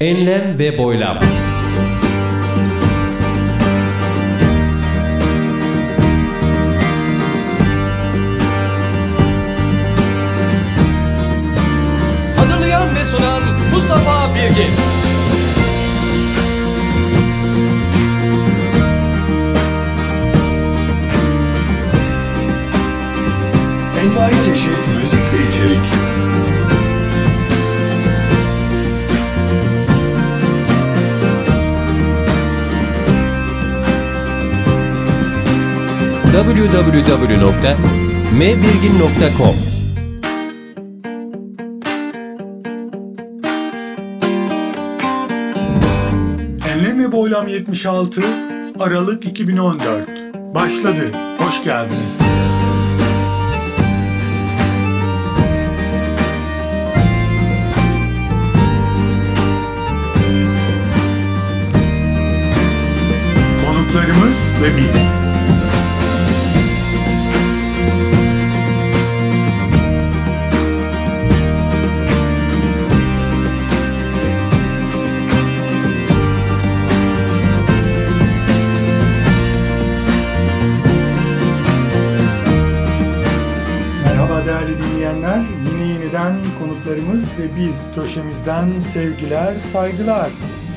Enlem ve boylam. Hazırlayan ve sunan Mustafa Birgin. Envai çeşit müzik ve içerik. www.mbirgin.com Enlem ve Boylam 76 Aralık 2014 Başladı. Hoş geldiniz. Konuklarımız ve biz. Köşemizden sevgiler, saygılar.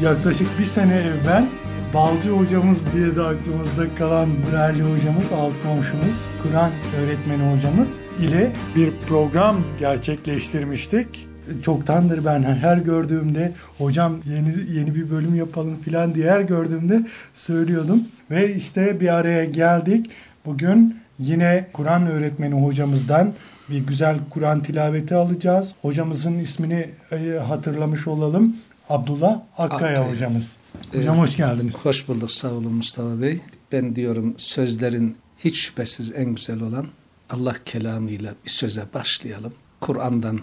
Yaklaşık bir sene evvel Balcı hocamız diye de aklımızda kalan değerli hocamız, alt komşumuz, Kur'an öğretmeni hocamız ile bir program gerçekleştirmiştik. Çoktandır ben her gördüğümde hocam yeni yeni bir bölüm yapalım filan diye her gördüğümde söylüyordum. Ve işte bir araya geldik. Bugün yine Kur'an öğretmeni hocamızdan bir güzel Kur'an tilaveti alacağız. Hocamızın ismini e, hatırlamış olalım. Abdullah Akkaya, Akkaya. hocamız. Hocam hoş geldiniz. Hoş bulduk sağ olun Mustafa Bey. Ben diyorum sözlerin hiç şüphesiz en güzel olan Allah kelamıyla bir söze başlayalım. Kur'an'dan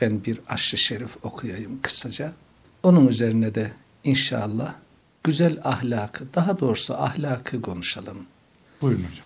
ben bir aşırı şerif okuyayım kısaca. Onun üzerine de inşallah güzel ahlakı, daha doğrusu ahlakı konuşalım. Buyurun hocam.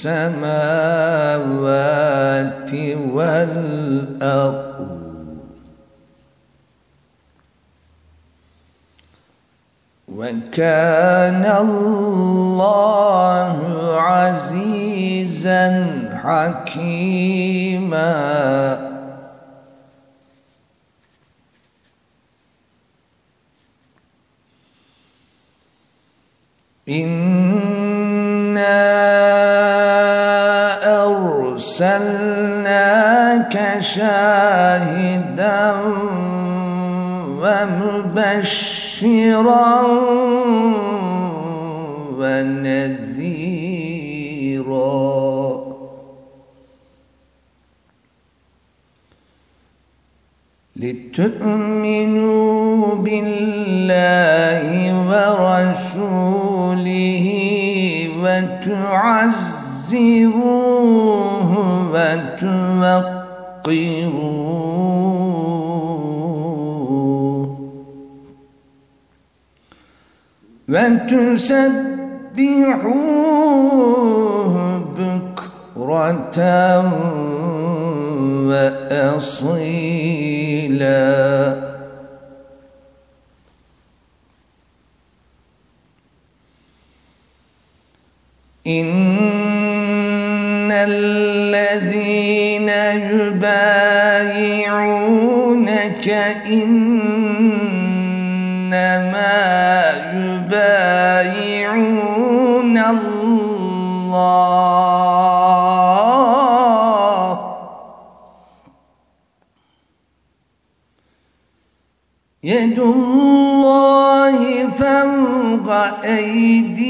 السماوات والأرض. وكان الله عزيزا حكيما. إنا شاهدا ومبشرا ونذيرا. لتؤمنوا بالله ورسوله وتعزروه وتوقروه وتسبحوه بكرة وأصيلا. إن يبايعونك إنما يبايعون الله. يد الله فوق أيديهم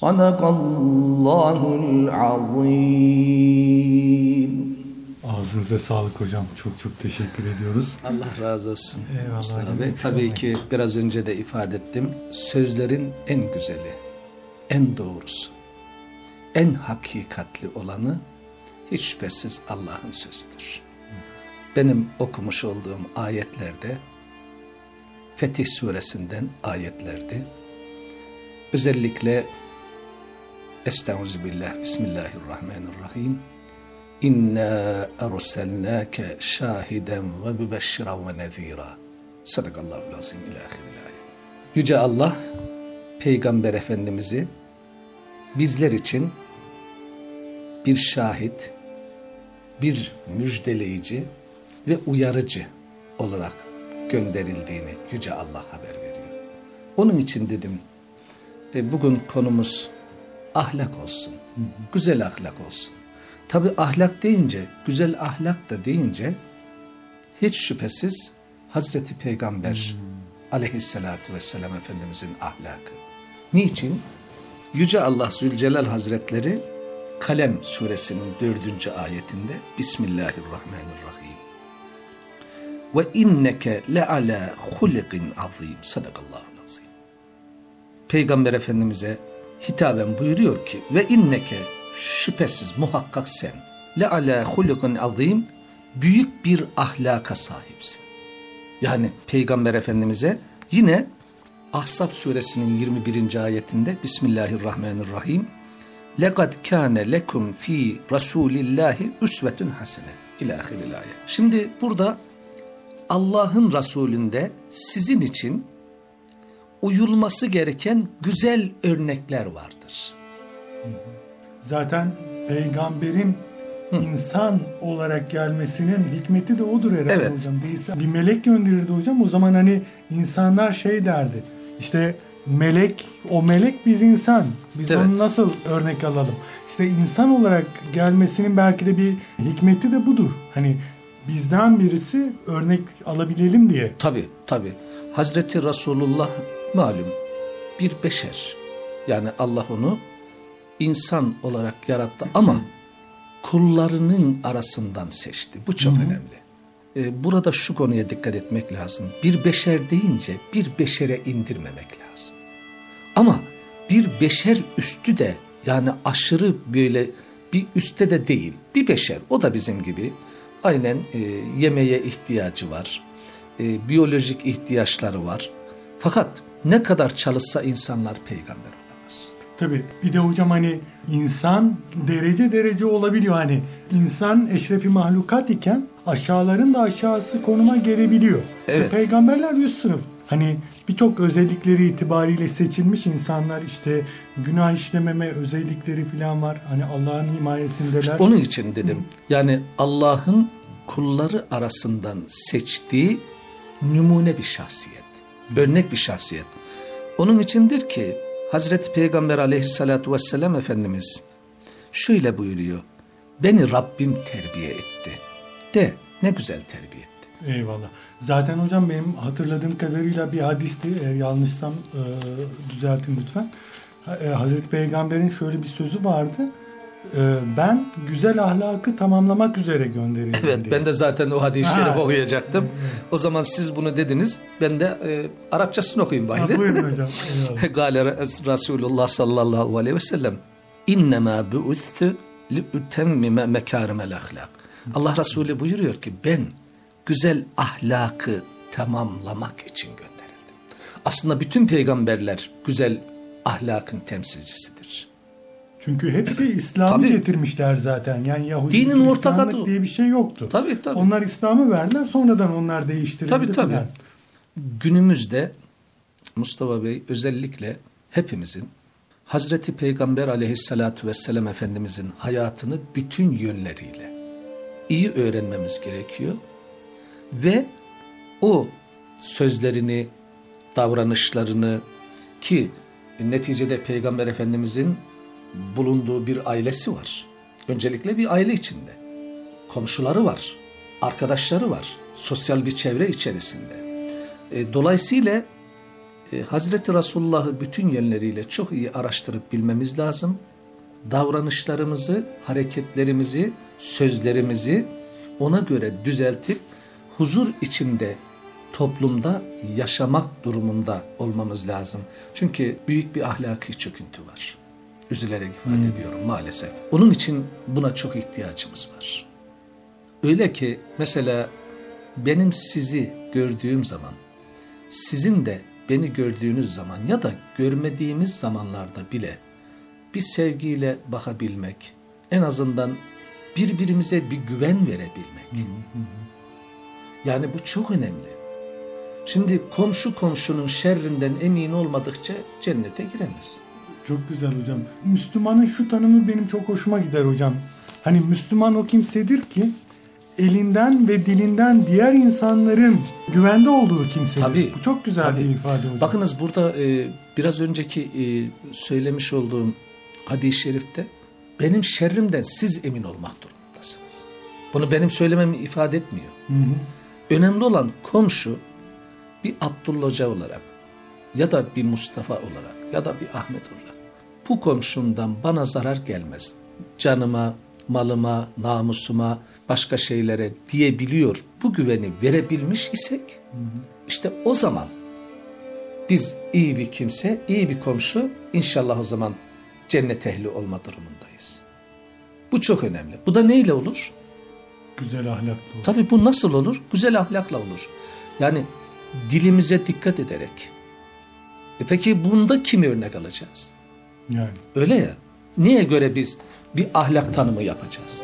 صدق الله العظيم Ağzınıza sağlık hocam. Çok çok teşekkür ediyoruz. Allah razı olsun. Eyvallah Mustafa hocam, Bey. eksik Tabii olmayın. ki biraz önce de ifade ettim. Sözlerin en güzeli, en doğrusu, en hakikatli olanı hiç şüphesiz Allah'ın sözüdür. Benim okumuş olduğum ayetlerde Fetih suresinden ayetlerdi. Özellikle Estağfirullah, Bismillahirrahmanirrahim. İnna erselnake şahiden ve mübeşşiren ve nezira. Sadakallahu lazim ayet. Yüce Allah Peygamber Efendimiz'i bizler için bir şahit, bir müjdeleyici ve uyarıcı olarak gönderildiğini Yüce Allah haber veriyor. Onun için dedim e, bugün konumuz ahlak olsun. Güzel ahlak olsun. Tabi ahlak deyince, güzel ahlak da deyince hiç şüphesiz Hazreti Peygamber aleyhissalatu vesselam Efendimizin ahlakı. Niçin? Yüce Allah Zülcelal Hazretleri Kalem suresinin dördüncü ayetinde Bismillahirrahmanirrahim Ve inneke le ala hulikin azim. Sadakallahu azim. Peygamber Efendimiz'e hitaben buyuruyor ki ve inneke şüphesiz muhakkak sen le ala hulikin azim büyük bir ahlaka sahipsin. Yani Peygamber Efendimiz'e yine Ahzab suresinin 21. ayetinde Bismillahirrahmanirrahim لَقَدْ كَانَ لَكُمْ ف۪ي رَسُولِ اللّٰهِ üsvetun hasene ilahiril ayet. Şimdi burada Allah'ın Resulünde sizin için uyulması gereken güzel örnekler vardır. Zaten peygamberin insan olarak gelmesinin hikmeti de odur herhalde Evet. hocam. Değilse bir melek gönderirdi hocam. O zaman hani insanlar şey derdi. İşte melek, o melek biz insan. Biz Evet. onu nasıl örnek alalım? İşte insan olarak gelmesinin belki de bir hikmeti de budur. Hani bizden birisi örnek alabilelim diye. Tabi tabi. Hazreti Resulullah malum bir beşer. Yani Allah onu insan olarak yarattı ama kullarının arasından seçti. Bu çok önemli. Ee, burada şu konuya dikkat etmek lazım. Bir beşer deyince bir beşere indirmemek lazım. Ama bir beşer üstü de yani aşırı böyle bir üstte de değil. Bir beşer o da bizim gibi aynen e, yemeğe ihtiyacı var. E, biyolojik ihtiyaçları var. Fakat ne kadar çalışsa insanlar peygamber olamaz. Tabii bir de hocam hani insan derece derece olabiliyor hani insan eşrefi mahlukat iken aşağıların da aşağısı konuma gelebiliyor. Evet. peygamberler yüz sınıf. Hani birçok özellikleri itibariyle seçilmiş insanlar işte günah işlememe özellikleri falan var. Hani Allah'ın himayesindeler. İşte onun için dedim. Yani Allah'ın kulları arasından seçtiği numune bir şahsiyet. Örnek bir şahsiyet. Onun içindir ki Hazreti Peygamber aleyhissalatu vesselam Efendimiz şöyle buyuruyor. Beni Rabbim terbiye etti. De ne güzel terbiye. Eyvallah. Zaten hocam benim hatırladığım kadarıyla bir hadisti. Eğer yanlışsam e, düzeltin lütfen. Ha- e, Hazreti Peygamber'in şöyle bir sözü vardı. E, ben güzel ahlakı tamamlamak üzere gönderildim Evet diye. ben de zaten o hadis-i Ha. şerif okuyacaktım. O zaman siz bunu dediniz. Ben de e, Arapçasını okuyayım Ha, bari. buyurun hocam. Gale Resulullah sallallahu aleyhi ve sellem İnnemâ bu'üstü li'ütemmime mekârimel ahlak. Allah Resulü buyuruyor ki ben güzel ahlakı tamamlamak için gönderildim. Aslında bütün peygamberler güzel ahlakın temsilcisidir. Çünkü hepsi İslam'ı Tabii. getirmişler zaten. Yani Yahudi Dinin ortak adı. diye bir şey yoktu. Tabii, tabii. Onlar İslam'ı verdiler sonradan onlar değiştirildi. Tabii tabii. filan. Günümüzde Mustafa Bey özellikle hepimizin Hazreti Peygamber aleyhissalatu vesselam Efendimizin hayatını bütün yönleriyle iyi öğrenmemiz gerekiyor. Ve o sözlerini, davranışlarını ki neticede Peygamber Efendimizin bulunduğu bir ailesi var. Öncelikle bir aile içinde. Komşuları var, arkadaşları var, sosyal bir çevre içerisinde. E, dolayısıyla e, Hazreti Resulullah'ı bütün yönleriyle çok iyi araştırıp bilmemiz lazım. Davranışlarımızı, hareketlerimizi, sözlerimizi ona göre düzeltip huzur içinde toplumda yaşamak durumunda olmamız lazım. Çünkü büyük bir ahlaki çöküntü var. Üzülerek ifade ediyorum maalesef. Onun için buna çok ihtiyacımız var. Öyle ki mesela benim sizi gördüğüm zaman, sizin de beni gördüğünüz zaman ya da görmediğimiz zamanlarda bile bir sevgiyle bakabilmek, en azından birbirimize bir güven verebilmek. Yani bu çok önemli. Şimdi komşu komşunun şerrinden emin olmadıkça cennete giremez. Çok güzel hocam. Müslümanın şu tanımı benim çok hoşuma gider hocam. Hani Müslüman o kimsedir ki elinden ve dilinden diğer insanların güvende olduğu kimsedir. Tabii. Bu çok güzel Tabii. bir ifade hocam. Bakınız burada e, biraz önceki e, söylemiş olduğum hadis-i şerifte benim şerrimden siz emin olmak durumundasınız. Bunu benim söylememi ifade etmiyor. Önemli olan komşu bir Abdullah Hoca olarak ya da bir Mustafa olarak ya da bir Ahmet olarak bu komşumdan bana zarar gelmez. Canıma, malıma, namusuma, başka şeylere diyebiliyor. Bu güveni verebilmiş isek işte o zaman biz iyi bir kimse, iyi bir komşu inşallah o zaman cennet ehli olma durumundayız. Bu çok önemli. Bu da neyle olur? Güzel ahlaklı ol. Tabii bu nasıl olur? Güzel ahlakla olur. Yani dilimize dikkat ederek. E peki bunda kimi örnek alacağız? Yani. Öyle ya. Niye göre biz bir ahlak tanımı yapacağız?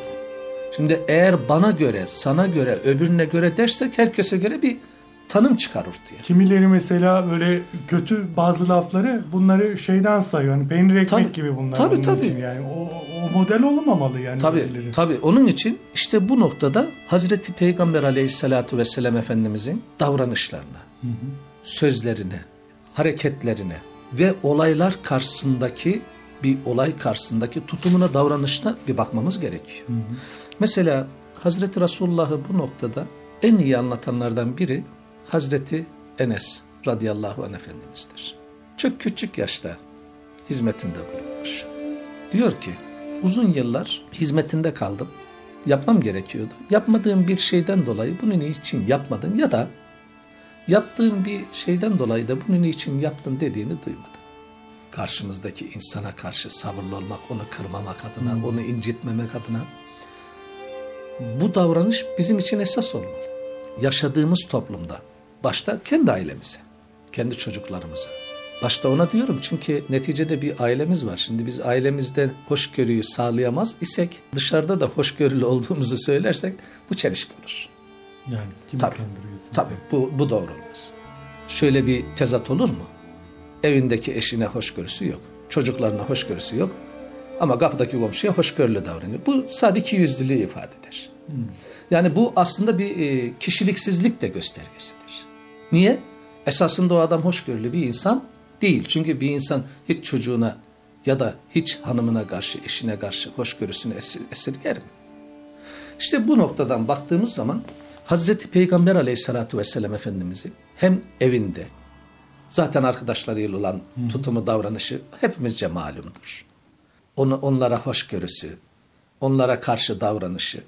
Şimdi eğer bana göre, sana göre, öbürüne göre dersek herkese göre bir tanım çıkar ortaya. Kimileri mesela böyle kötü bazı lafları bunları şeyden sayıyor. Hani peynir ekmek Tabii. gibi bunlar. Tabii, onun tabii. için Yani o, o model olmamalı yani. Tabii, birileri. tabii. Onun için işte bu noktada Hazreti Peygamber aleyhissalatu vesselam Efendimizin davranışlarına, sözlerine, hareketlerine ve olaylar karşısındaki bir olay karşısındaki tutumuna, davranışına bir bakmamız gerekiyor. Mesela Hazreti Resulullah'ı bu noktada en iyi anlatanlardan biri Hazreti Enes radıyallahu anh Efendimiz'dir. Çok küçük yaşta hizmetinde bulunmuş. Diyor ki uzun yıllar hizmetinde kaldım. Yapmam gerekiyordu. Yapmadığım bir şeyden dolayı bunu niçin yapmadın ya da yaptığım bir şeyden dolayı da bunu niçin yaptın dediğini duymadım. Karşımızdaki insana karşı sabırlı olmak, onu kırmamak adına, onu incitmemek adına bu davranış bizim için esas olmalı. Yaşadığımız toplumda, başta kendi ailemize, kendi çocuklarımıza. Başta ona diyorum çünkü neticede bir ailemiz var. Şimdi biz ailemizde hoşgörüyü sağlayamaz isek, dışarıda da hoşgörülü olduğumuzu söylersek bu çelişki olur. Yani kimi Tabii. kandırıyorsun? Tabii bu, bu doğru olmaz. Şöyle bir tezat olur mu? Evindeki eşine hoşgörüsü yok. Çocuklarına hoşgörüsü yok. Ama kapıdaki komşuya hoşgörülü davranıyor. Bu sadece yüzlülüğü ifade eder. Yani bu aslında bir e, kişiliksizlik de göstergesidir. Niye? Esasında o adam hoşgörülü bir insan değil. Çünkü bir insan hiç çocuğuna ya da hiç hanımına karşı, eşine karşı hoşgörüsünü esir, esirger mi? İşte bu noktadan baktığımız zaman Hazreti Peygamber aleyhissalatü vesselam Efendimizin hem evinde zaten arkadaşlarıyla olan tutumu davranışı hepimizce malumdur. Onu, onlara hoşgörüsü, onlara karşı davranışı.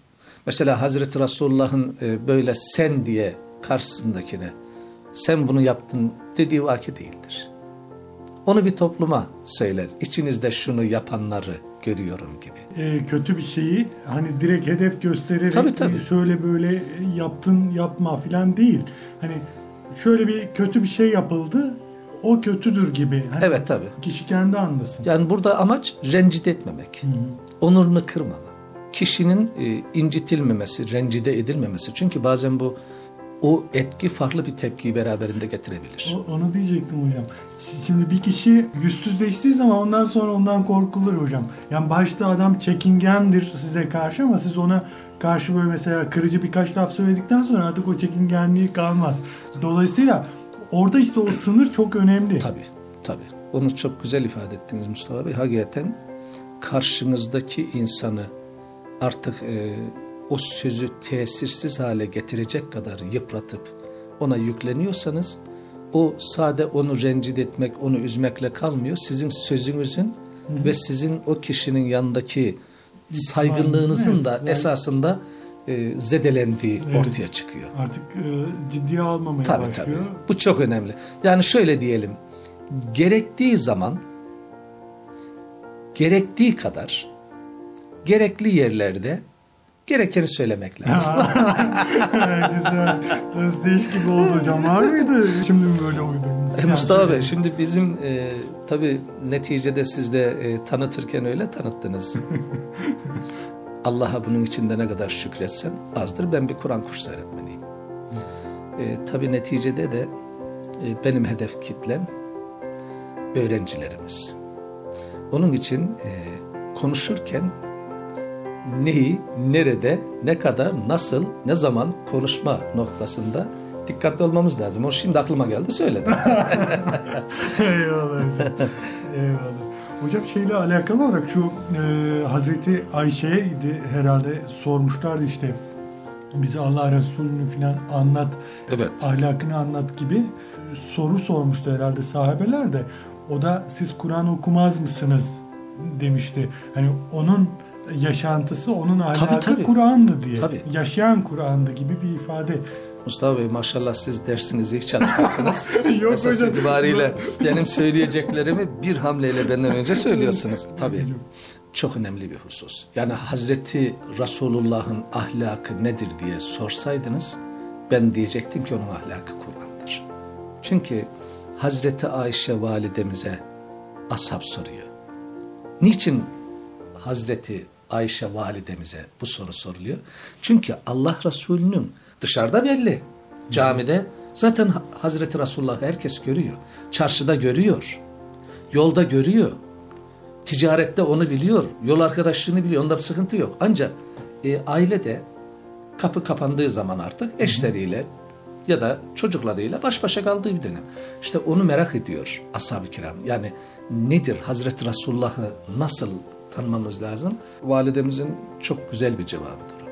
Mesela Hazreti Resulullah'ın e, böyle sen diye karşısındakine sen bunu yaptın dediği vaki değildir. Onu bir topluma söyler. İçinizde şunu yapanları görüyorum gibi. e, kötü bir şeyi hani direkt hedef göstererek Tabii, tabii. e, şöyle böyle yaptın yapma filan değil. Hani şöyle bir kötü bir şey yapıldı o kötüdür gibi. Hani Evet tabii. Kişi kendi anlasın. Yani burada amaç rencide etmemek. Onurunu kırmama. Kişinin e, incitilmemesi, rencide edilmemesi. Çünkü bazen bu o etki farklı bir tepkiyi beraberinde getirebilir. O- Onu diyecektim hocam. Şimdi bir kişi yüzsüzleştiği zaman ondan sonra ondan korkulur hocam. Yani başta adam çekingendir size karşı ama siz ona karşı böyle mesela kırıcı birkaç laf söyledikten sonra artık o çekingenliği kalmaz. Dolayısıyla orada işte o sınır çok önemli. Tabii, tabii. Onu çok güzel ifade ettiniz Mustafa Bey. Hakikaten karşınızdaki insanı artık e, o sözü tesirsiz hale getirecek kadar yıpratıp ona yükleniyorsanız o sade onu rencide etmek, onu üzmekle kalmıyor. Sizin sözünüzün ve sizin o kişinin yanındaki saygınlığınızın da Evet, esasında e, zedelendiği Evet. ortaya çıkıyor. Artık e, ciddiye almamaya Tabii başlıyor. tabii. Bu çok önemli. Yani şöyle diyelim. Gerektiği zaman gerektiği kadar gerekli yerlerde gerekeni söylemek lazım. Güzel. Özdeyiş gibi oldu hocam. Var mıydı? Şimdi mi böyle uydurdunuz? E, Mustafa Bey şimdi bizim e, tabii neticede siz de e, tanıtırken öyle tanıttınız. Allah'a bunun içinde ne kadar şükretsem azdır. Ben bir Kur'an kursu öğretmeniyim. E, tabii neticede de e, benim hedef kitlem öğrencilerimiz. Onun için e, konuşurken neyi, nerede, ne kadar, nasıl, ne zaman konuşma noktasında dikkatli olmamız lazım. O şimdi aklıma geldi söyledim. Eyvallah hocam. Eyvallah. Hocam şeyle alakalı olarak şu e, Hazreti Ayşe'ydi herhalde sormuşlardı işte bize Allah Resulü'nü filan anlat, Evet. ahlakını anlat gibi soru sormuştu herhalde sahabeler de. O da siz Kur'an okumaz mısınız demişti. Hani onun yaşantısı, onun ahlakı tabii. Kur'an'dı diye. Tabii. Yaşayan Kur'an'dı gibi bir ifade. Mustafa Bey maşallah siz dersinizi hiç anlatmışsınız. Yok Esas hocam. itibariyle benim söyleyeceklerimi bir hamleyle benden önce söylüyorsunuz. Tabii. Çok önemli bir husus. Yani Hazreti Resulullah'ın ahlakı nedir diye sorsaydınız ben diyecektim ki onun ahlakı Kur'an'dır. Çünkü Hazreti Ayşe validemize ashab soruyor. Niçin Hazreti Ayşe validemize bu soru soruluyor? Çünkü Allah Resulü'nün dışarıda belli. Camide zaten Ha- Hazreti Resulullah herkes görüyor. Çarşıda görüyor. Yolda görüyor. Ticarette onu biliyor. Yol arkadaşlığını biliyor. Onda bir sıkıntı yok. Ancak e, ailede kapı kapandığı zaman artık eşleriyle ya da çocuklarıyla baş başa kaldığı bir dönem. İşte onu merak ediyor ashab-ı kiram. Yani nedir Hazreti Resulullah'ı nasıl tanımamız lazım? Validemizin çok güzel bir cevabıdır.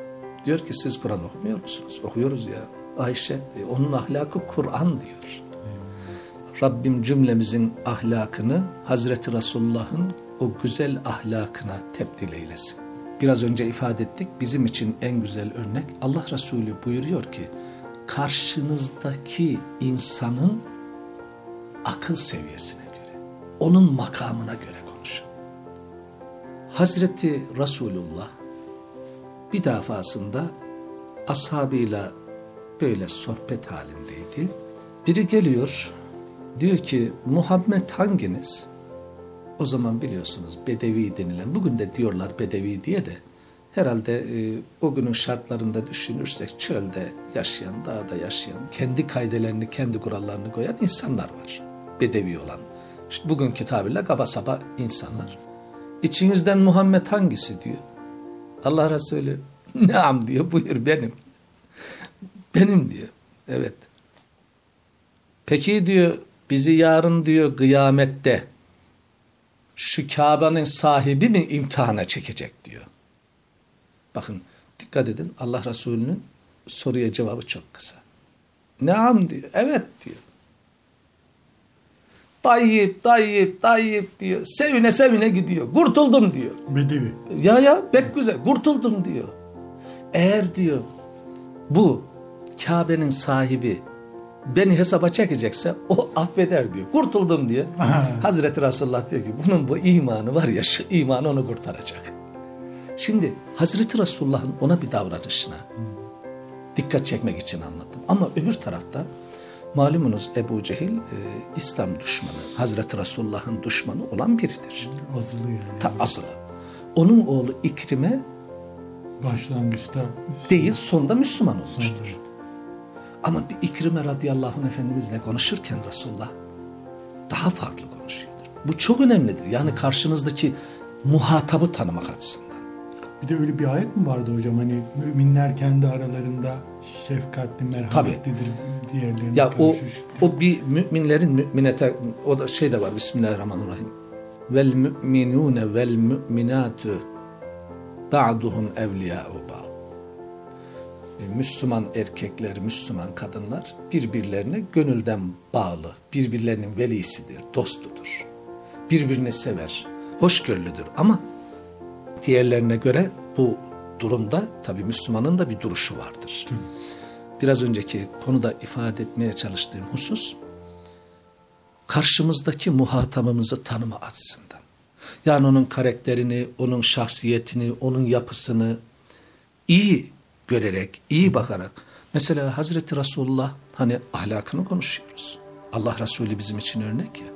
Diyor ki siz Kur'an okumuyor musunuz? Okuyoruz ya. Ayşe e, onun ahlakı Kur'an diyor. Rabbim cümlemizin ahlakını Hazreti Resulullah'ın o güzel ahlakına tebdil eylesin. Biraz önce ifade ettik bizim için en güzel örnek Allah Resulü buyuruyor ki karşınızdaki insanın akıl seviyesine göre, onun makamına göre. Hazreti Resulullah bir defasında ashabıyla böyle sohbet halindeydi. Biri geliyor diyor ki Muhammed hanginiz? O zaman biliyorsunuz Bedevi denilen, bugün de diyorlar Bedevi diye de herhalde e, o günün şartlarında düşünürsek çölde yaşayan, dağda yaşayan, kendi kaidelerini, kendi kurallarını koyan insanlar var. Bedevi olan. İşte bugünkü tabirle kaba saba insanlar. İçinizden Muhammed hangisi diyor. Allah Resulü Naam diyor buyur benim. Benim diyor. Evet. Peki diyor bizi yarın diyor kıyamette şu Kabe'nin sahibi mi imtihana çekecek diyor. Bakın dikkat edin Allah Resulü'nün soruya cevabı çok kısa. Naam diyor. Evet diyor. Tayyip, Tayyip, Tayyip diyor. Sevine sevine gidiyor. Kurtuldum diyor. Bedevi. Ya ya pek güzel kurtuldum diyor. Eğer diyor bu Kabe'nin sahibi beni hesaba çekecekse o affeder diyor. Kurtuldum diyor. Hazreti Resulullah diyor ki bunun bu imanı var ya şu iman onu kurtaracak. Şimdi Hazreti Resulullah'ın ona bir davranışına dikkat çekmek için anlattım. Ama öbür tarafta malumunuz Ebu Cehil e, İslam düşmanı, Hazreti Resulullah'ın düşmanı olan biridir. Azılı yani. Ta asılı. Onun oğlu İkrim'e Başlangıçta değil sonunda Müslüman olmuştur. Ama bir İkrime radıyallahu anh efendimizle konuşurken Resulullah daha farklı konuşuyordur. Bu çok önemlidir. Yani karşınızdaki muhatabı tanımak açısından. Bir de öyle bir ayet mi vardı hocam? Hani müminler kendi aralarında şefkatli, merhametlidir diğerlerine Ya o o bir müminlerin müminete o da şey de var Bismillahirrahmanirrahim. Vel müminune vel müminatu ba'duhum evliya'u ba'd. E, Müslüman erkekler, Müslüman kadınlar birbirlerine gönülden bağlı, birbirlerinin velisidir, dostudur. Birbirini sever, hoşgörülüdür ama diğerlerine göre bu durumda tabii Müslümanın da bir duruşu vardır. Biraz önceki konuda ifade etmeye çalıştığım husus karşımızdaki muhatabımızı tanıma açısından. Yani onun karakterini, onun şahsiyetini, onun yapısını iyi görerek, iyi bakarak. Mesela Hazreti Resulullah hani ahlakını konuşuyoruz. Allah Resulü bizim için örnek ya.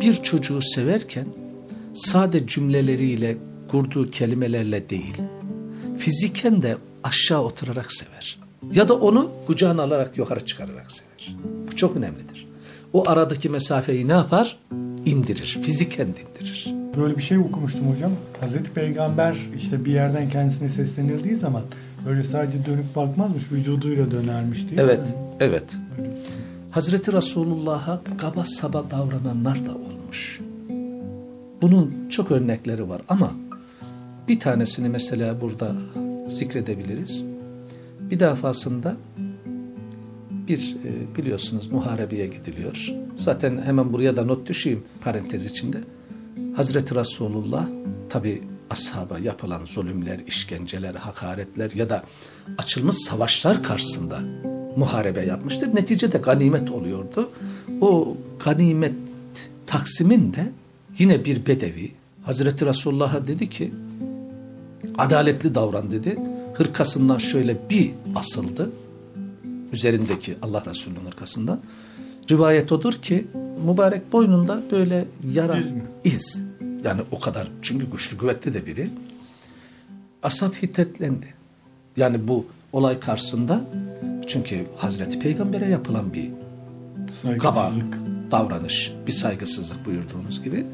Bir çocuğu severken sade cümleleriyle, kurduğu kelimelerle değil, fiziken de aşağı oturarak sever. Ya da onu kucağına alarak yukarı çıkararak sever. Bu çok önemlidir. O aradaki mesafeyi ne yapar? İndirir, fiziken indirir. Böyle bir şey okumuştum hocam. Hazreti Peygamber işte bir yerden kendisine seslenildiği zaman böyle sadece dönüp bakmazmış, vücuduyla dönermiş diye. Evet, evet. Hazreti Resulullah'a kaba saba davrananlar da olmuş. Bunun çok örnekleri var ama bir tanesini mesela burada zikredebiliriz. Bir defasında bir e, biliyorsunuz muharebeye gidiliyor. Zaten hemen buraya da not düşeyim parantez içinde. Hazreti Resulullah tabi ashaba yapılan zulümler, işkenceler, hakaretler ya da açılmış savaşlar karşısında muharebe yapmıştır. Neticede ganimet oluyordu. O ganimet taksimin de yine bir bedevi Hazreti Resulullah'a dedi ki adaletli davran dedi. Hırkasından şöyle bir asıldı. Üzerindeki Allah Resulü'nün hırkasından. Rivayet odur ki mübarek boynunda böyle yara, İz mi? iz. Yani o kadar çünkü güçlü kuvvetli de biri. Asap hiddetlendi. Yani bu olay karşısında çünkü Hazreti Peygamber'e yapılan bir kaba davranış, bir saygısızlık buyurduğunuz gibi.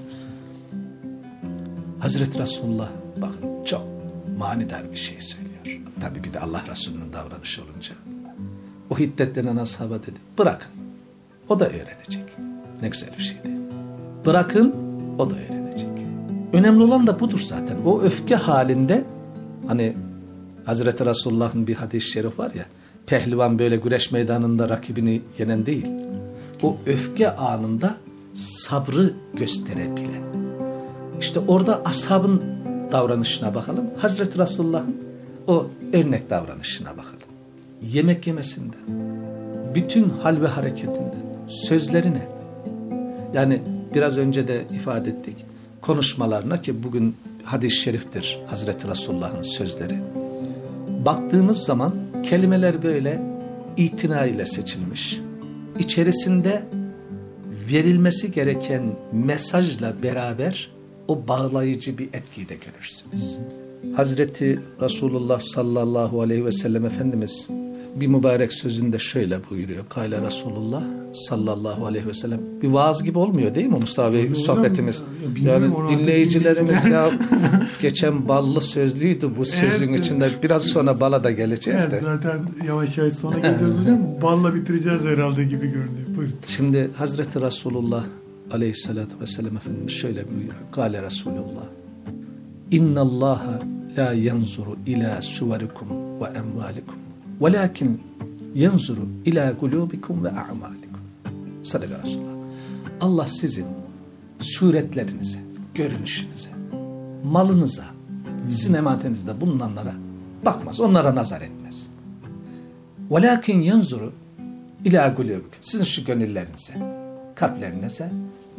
Hazreti Resulullah bakın manidar bir şey söylüyor. Tabi bir de Allah Resulü'nün davranışı olunca. O hiddetlenen ashaba dedi bırakın o da öğrenecek. Ne güzel bir şeydi. Bırakın o da öğrenecek. Önemli olan da budur zaten. O öfke halinde hani Hazreti Resulullah'ın bir hadis-i şerif var ya pehlivan böyle güreş meydanında rakibini yenen değil. O öfke anında sabrı gösterebilen. İşte orada ashabın davranışına bakalım. Hazreti Resulullah'ın o örnek davranışına bakalım. Yemek yemesinden, bütün hal ve hareketinden, sözlerine. Yani biraz önce de ifade ettik. Konuşmalarına ki bugün hadis-i şeriftir Hazreti Resulullah'ın sözleri. Baktığımız zaman kelimeler böyle itina ile seçilmiş. İçerisinde verilmesi gereken mesajla beraber o bağlayıcı bir etkiyi de görürsünüz. Hazreti Resulullah sallallahu aleyhi ve sellem Efendimiz bir mübarek sözünde şöyle buyuruyor. Kale Resulullah sallallahu aleyhi ve sellem. Bir vaaz gibi olmuyor değil mi Mustafa Bey sohbetimiz? bilmiyorum, Yani dinleyicilerimiz dinleyiciler- ya geçen ballı sözlüydü bu sözün Evet. içinde. Biraz sonra bala da geleceğiz Evet, de. zaten yavaş yavaş sona geliyoruz hocam. Balla bitireceğiz herhalde gibi görünüyor. Buyurun. Şimdi Hazreti Resulullah aleyhissalatü vesselam Efendimiz şöyle buyuruyor. Kale Resulullah. İnna Allaha la yanzuru ila suvarikum ve emvalikum. Velakin yanzuru ila kulubikum ve a'malikum. Sadaka Resulullah. Allah sizin suretlerinize, görünüşünüze, malınıza, sizin emanetinizde bulunanlara bakmaz. Onlara nazar etmez. Velakin yanzuru ila kulubikum. Sizin şu gönüllerinize, kalplerinize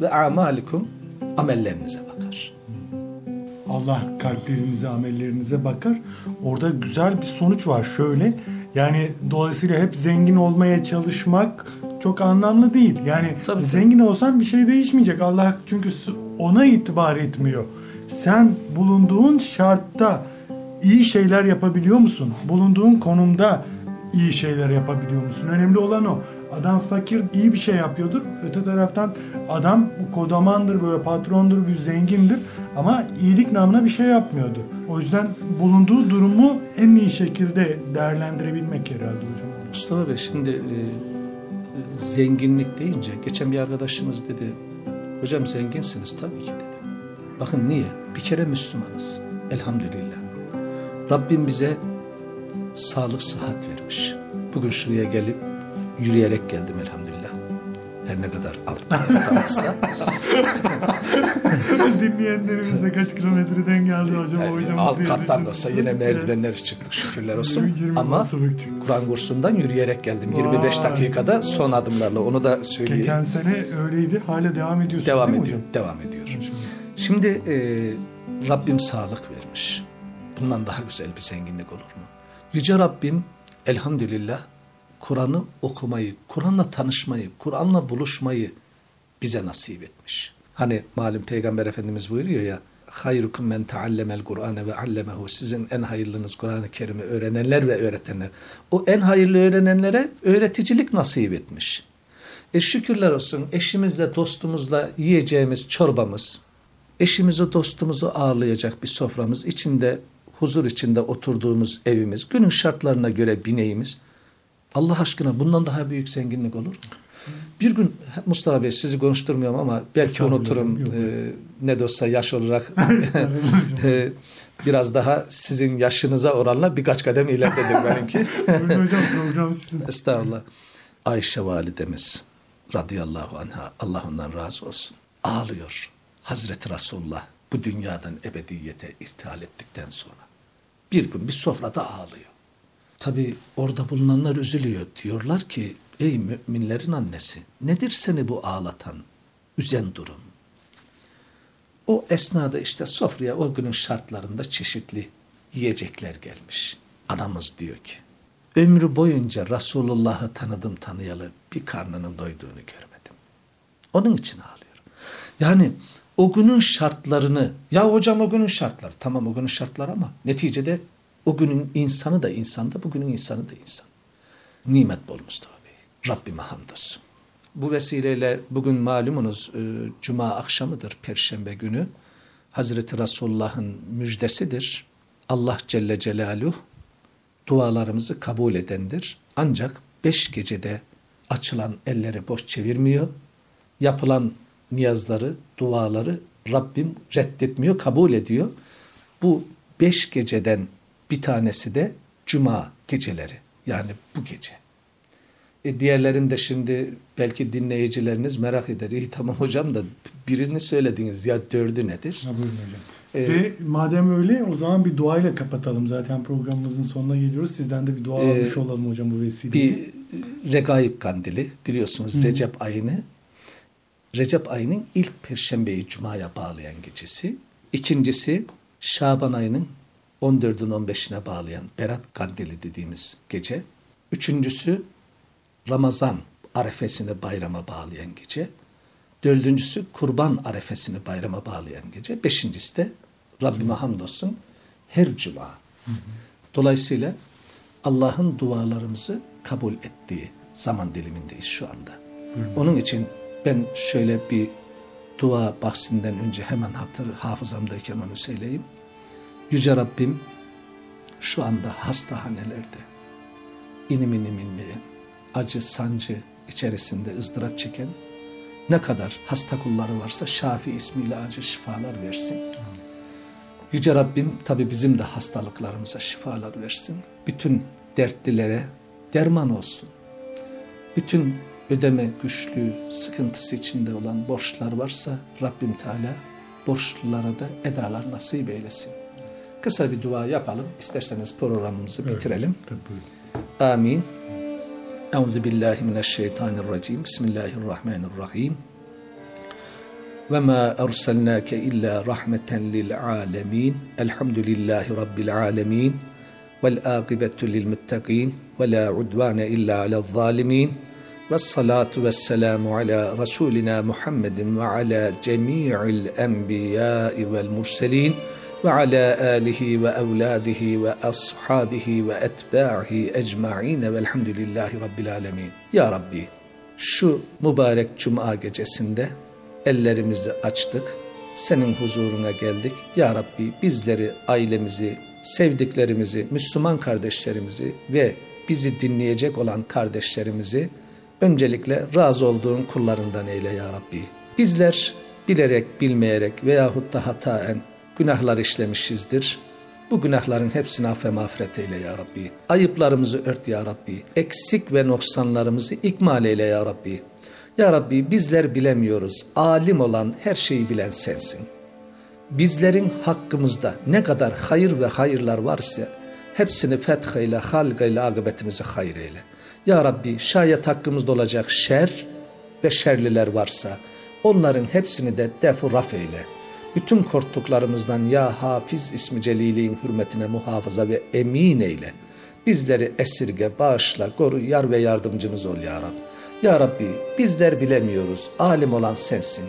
ve amalikum amellerinize bakar. Allah kalplerinize, amellerinize bakar. Orada güzel bir sonuç var. Şöyle yani dolayısıyla hep zengin olmaya çalışmak çok anlamlı değil. Yani Tabii, tabii. zengin olsan bir şey değişmeyecek. Allah çünkü ona itibar etmiyor. Sen bulunduğun şartta iyi şeyler yapabiliyor musun? Bulunduğun konumda iyi şeyler yapabiliyor musun? Önemli olan o. Adam fakir iyi bir şey yapıyordur. Öte taraftan adam kodamandır, böyle patrondur, bir zengindir. Ama iyilik namına bir şey yapmıyordur. O yüzden bulunduğu durumu en iyi şekilde değerlendirebilmek herhalde hocam. Mustafa Bey şimdi e, zenginlik deyince geçen bir arkadaşımız dedi hocam zenginsiniz tabii ki dedi. Bakın niye? Bir kere Müslümanız. Elhamdülillah. Rabbim bize sağlık sıhhat vermiş. Bugün şuraya gelip yürüyerek geldim elhamdülillah. Her ne kadar alttan olsa. Dinleyenlerimiz de kaç kilometreden geldi hocam hocamız alt diye kattan da olsa yine merdivenler çıktık şükürler olsun. Ama. Kur'an kursundan yürüyerek geldim. 25 Vay. dakikada son adımlarla onu da söyleyeyim. Geçen sene öyleydi. Hala devam ediyorsunuz Devam ediyor, hocam? devam ediyor. Şimdi e, Rabbim sağlık vermiş. Bundan daha güzel bir zenginlik olur mu? Yüce Rabbim elhamdülillah Kur'an'ı okumayı, Kur'an'la tanışmayı, Kur'an'la buluşmayı bize nasip etmiş. Hani malum Peygamber Efendimiz buyuruyor ya hayrukum men taallemel Kur'ane ve allemehu. Sizin en hayırlınız Kur'an-ı Kerim'i öğrenenler ve öğretenler. O en hayırlı öğrenenlere öğreticilik nasip etmiş. E şükürler olsun eşimizle dostumuzla yiyeceğimiz çorbamız, eşimizi dostumuzu ağırlayacak bir soframız, içinde huzur içinde oturduğumuz evimiz, günün şartlarına göre bineğimiz. Allah aşkına bundan daha büyük zenginlik olur mu? Bir gün Mustafa Bey sizi konuşturmuyorum ama belki unuturum. Ee, ne de olsa yaş olarak e, biraz daha sizin yaşınıza oranla birkaç kadem ileridedir benimki. Hocam program sizin. Estağfurullah. Ayşe validemiz radıyallahu anha Allah ondan razı olsun. Ağlıyor. Hazreti Resulullah bu dünyadan ebediyete irtihal ettikten sonra. Bir gün bir sofrada ağlıyor. Tabi orada bulunanlar üzülüyor. Diyorlar ki ey müminlerin annesi nedir seni bu ağlatan, üzen durum? O esnada işte sofraya o günün şartlarında çeşitli yiyecekler gelmiş. Anamız diyor ki ömrü boyunca Resulullah'ı tanıdım tanıyalı bir karnının doyduğunu görmedim. Onun için ağlıyorum. Yani o günün şartlarını ya hocam o günün şartları tamam o günün şartları ama neticede o günün insanı da insan da bugünün insanı da insan. Nimet bol Mustafa Bey. Rabbime hamdolsun. Bu vesileyle bugün malumunuz e, Cuma akşamıdır, Perşembe günü. Hazreti Resulullah'ın müjdesidir. Allah Celle Celaluhu dualarımızı kabul edendir. Ancak beş gecede açılan elleri boş çevirmiyor. Yapılan niyazları, duaları Rabbim reddetmiyor, kabul ediyor. Bu beş geceden bir tanesi de Cuma geceleri. Yani bu gece. E diğerlerinde şimdi belki dinleyicileriniz merak eder. İyi tamam hocam da birini söylediniz ya dördü nedir? Ha, buyurun hocam. Ee, Ve madem öyle o zaman bir duayla kapatalım. Zaten programımızın sonuna geliyoruz. Sizden de bir dua Ee, almış olalım hocam bu vesileyle. Bir Regaib kandili biliyorsunuz Recep ayını Recep ayının ilk perşembeyi cumaya bağlayan gecesi. İkincisi Şaban ayının 14'ün 15'ine bağlayan Berat kandili dediğimiz gece. Üçüncüsü Ramazan arefesini bayrama bağlayan gece. Dördüncüsü kurban arefesini bayrama bağlayan gece. Beşincisi de Rabbime hamdolsun her cuma. Dolayısıyla Allah'ın dualarımızı kabul ettiği zaman dilimindeyiz şu anda. Onun için ben şöyle bir dua bahsinden önce hemen hatır, hafızamdayken onu söyleyeyim. Yüce Rabbim şu anda hastahanelerde inim inim inleyen, acı, sancı içerisinde ızdırap çeken ne kadar hasta kulları varsa Şafi ismiyle acı şifalar versin. Yüce Rabbim tabi bizim de hastalıklarımıza şifalar versin. Bütün dertlilere derman olsun. Bütün ödeme güçlüğü, sıkıntısı içinde olan borçlar varsa Rabbim Teala borçlulara da edalar nasip eylesin. Kısa bir dua yapalım. İsterseniz programımızı bitirelim. Buyurun. Amin. Euzu billahi mineşşeytanirracim. Bismillahirrahmanirrahim. Ve ma erselnake illa rahmeten lil alamin. Elhamdülillahi rabbil alamin. Vel akibetu lil muttaqin ve la udvane illa alel zalimin. Ve salatu ve selamu ala Resulina Muhammedin ve ala cemi'il enbiyai vel murselin evladihi ve ashabihi ve etba'ihi ecma'in velhamdülillahi rabbil alemin. Ya Rabbi şu mübarek cuma gecesinde ellerimizi açtık. Senin huzuruna geldik. Ya Rabbi bizleri, ailemizi, sevdiklerimizi, Müslüman kardeşlerimizi ve bizi dinleyecek olan kardeşlerimizi öncelikle razı olduğun kullarından eyle ya Rabbi. Bizler bilerek, bilmeyerek veyahut da hataen günahlar işlemişizdir. Bu günahların hepsini af ve mağfiret eyle ya Rabbi. Ayıplarımızı ört ya Rabbi. Eksik ve noksanlarımızı ikmal eyle ya Rabbi. Ya Rabbi bizler bilemiyoruz. Alim olan her şeyi bilen sensin. Bizlerin hakkımızda ne kadar hayır ve hayırlar varsa hepsini fethayla, halgayla akıbetimizi hayır eyle. Ya Rabbi şayet hakkımızda olacak şer ve şerliler varsa onların hepsini de defu raf eyle. Bütün korktuklarımızdan ya Hafiz ismi celiliğin hürmetine muhafaza ve emin eyle. Bizleri esirge, bağışla, koru, yar ve yardımcımız ol ya Rab. Ya Rabbi bizler bilemiyoruz, alim olan sensin.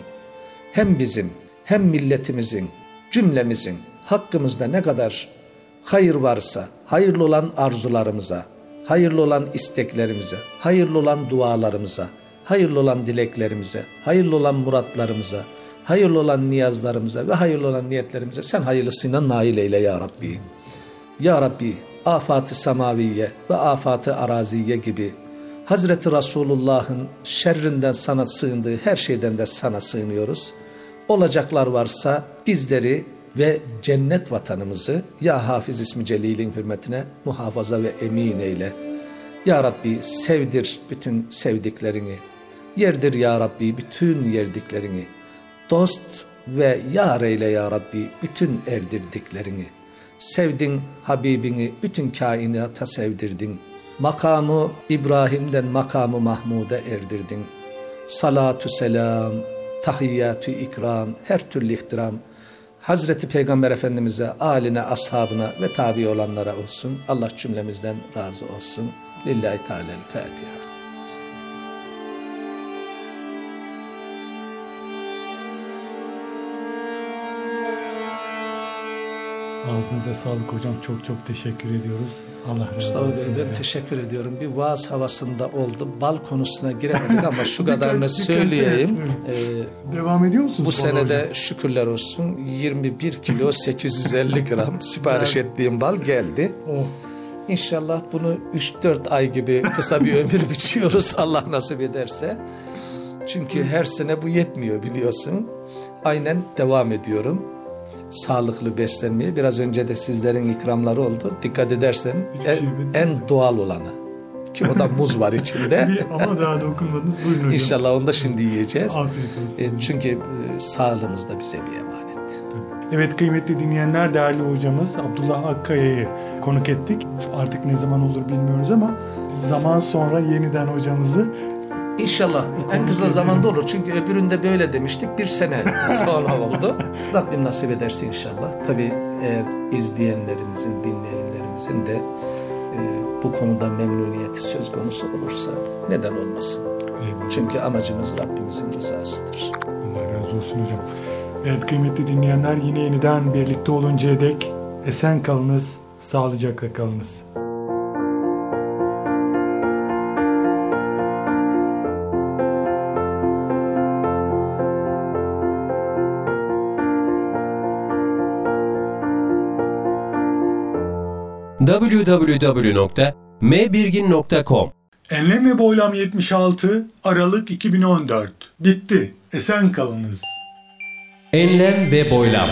Hem bizim hem milletimizin, cümlemizin hakkımızda ne kadar hayır varsa, hayırlı olan arzularımıza, hayırlı olan isteklerimize, hayırlı olan dualarımıza, hayırlı olan dileklerimize, hayırlı olan muratlarımıza, hayırlı olan niyazlarımıza ve hayırlı olan niyetlerimize sen hayırlısıyla nail eyle ya Rabbi. Ya Rabbi afat-ı semaviye ve afat-ı araziye gibi Hazreti Resulullah'ın şerrinden sana sığındığı her şeyden de sana sığınıyoruz. Olacaklar varsa bizleri ve cennet vatanımızı ya Hafiz ismi Celil'in hürmetine muhafaza ve emin eyle. Ya Rabbi sevdir bütün sevdiklerini. Yerdir ya Rabbi bütün yerdiklerini. Dost ve yar eyle ya Rabbi bütün erdirdiklerini. Sevdin Habibini bütün kainata sevdirdin. Makamı İbrahim'den makamı Mahmud'a erdirdin. Salatu selam, tahiyyatü ikram, her türlü ihtiram. Hazreti Peygamber Efendimiz'e, aline, ashabına ve tabi olanlara olsun. Allah cümlemizden razı olsun. Lillahi Teala'l-Fatiha. Ağzınıza sağlık hocam. Çok çok teşekkür ediyoruz. Allah razı Mustafa. Bey ben teşekkür ediyorum. Bir vaaz havasında oldu. Bal konusuna giremedik ama şu kadarını söyleyeyim. Ee, Devam ediyor musunuz? bu senede hocam? şükürler olsun 21 kilo 850 gram sipariş ettiğim bal geldi. Oh. İnşallah bunu 3-4 ay gibi kısa bir ömür biçiyoruz Allah nasip ederse. Çünkü her sene bu yetmiyor biliyorsun. Aynen devam ediyorum. Sağlıklı beslenmeye. Biraz önce de sizlerin ikramları oldu. Dikkat edersen en, şey bilmiyorum. en doğal olanı. Ki o da muz var içinde. Ama daha dokunmadınız. Buyurun hocam. İnşallah onu da şimdi yiyeceğiz. Afiyet olsun. E, çünkü e, sağlığımız da bize bir emanet. Evet kıymetli dinleyenler, değerli hocamız Abdullah Akkaya'yı konuk ettik. Artık ne zaman olur bilmiyoruz ama zaman sonra yeniden hocamızı İnşallah en kısa zamanda olur. Çünkü öbüründe böyle demiştik. Bir sene sonra oldu. Rabbim nasip ederse inşallah. Tabii eğer izleyenlerimizin, dinleyenlerimizin de e, bu konuda memnuniyeti söz konusu olursa neden olmasın? Eyvallah. Çünkü amacımız Rabbimizin rızasıdır. Allah razı olsun hocam. Evet kıymetli dinleyenler yine yeniden birlikte oluncaya dek esen kalınız, sağlıcakla kalınız. www.mbirgin.com Enlem ve Boylam 76 Aralık 2014 Bitti. Esen kalınız. Enlem ve boylam.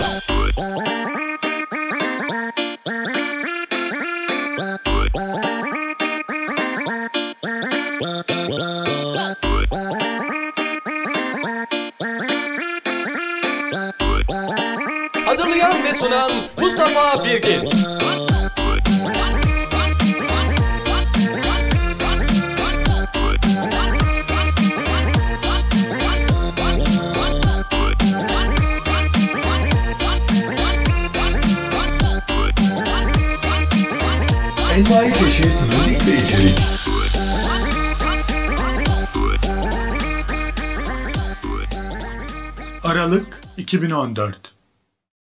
Hazırlayan ve sunan Mustafa Birgin. 2014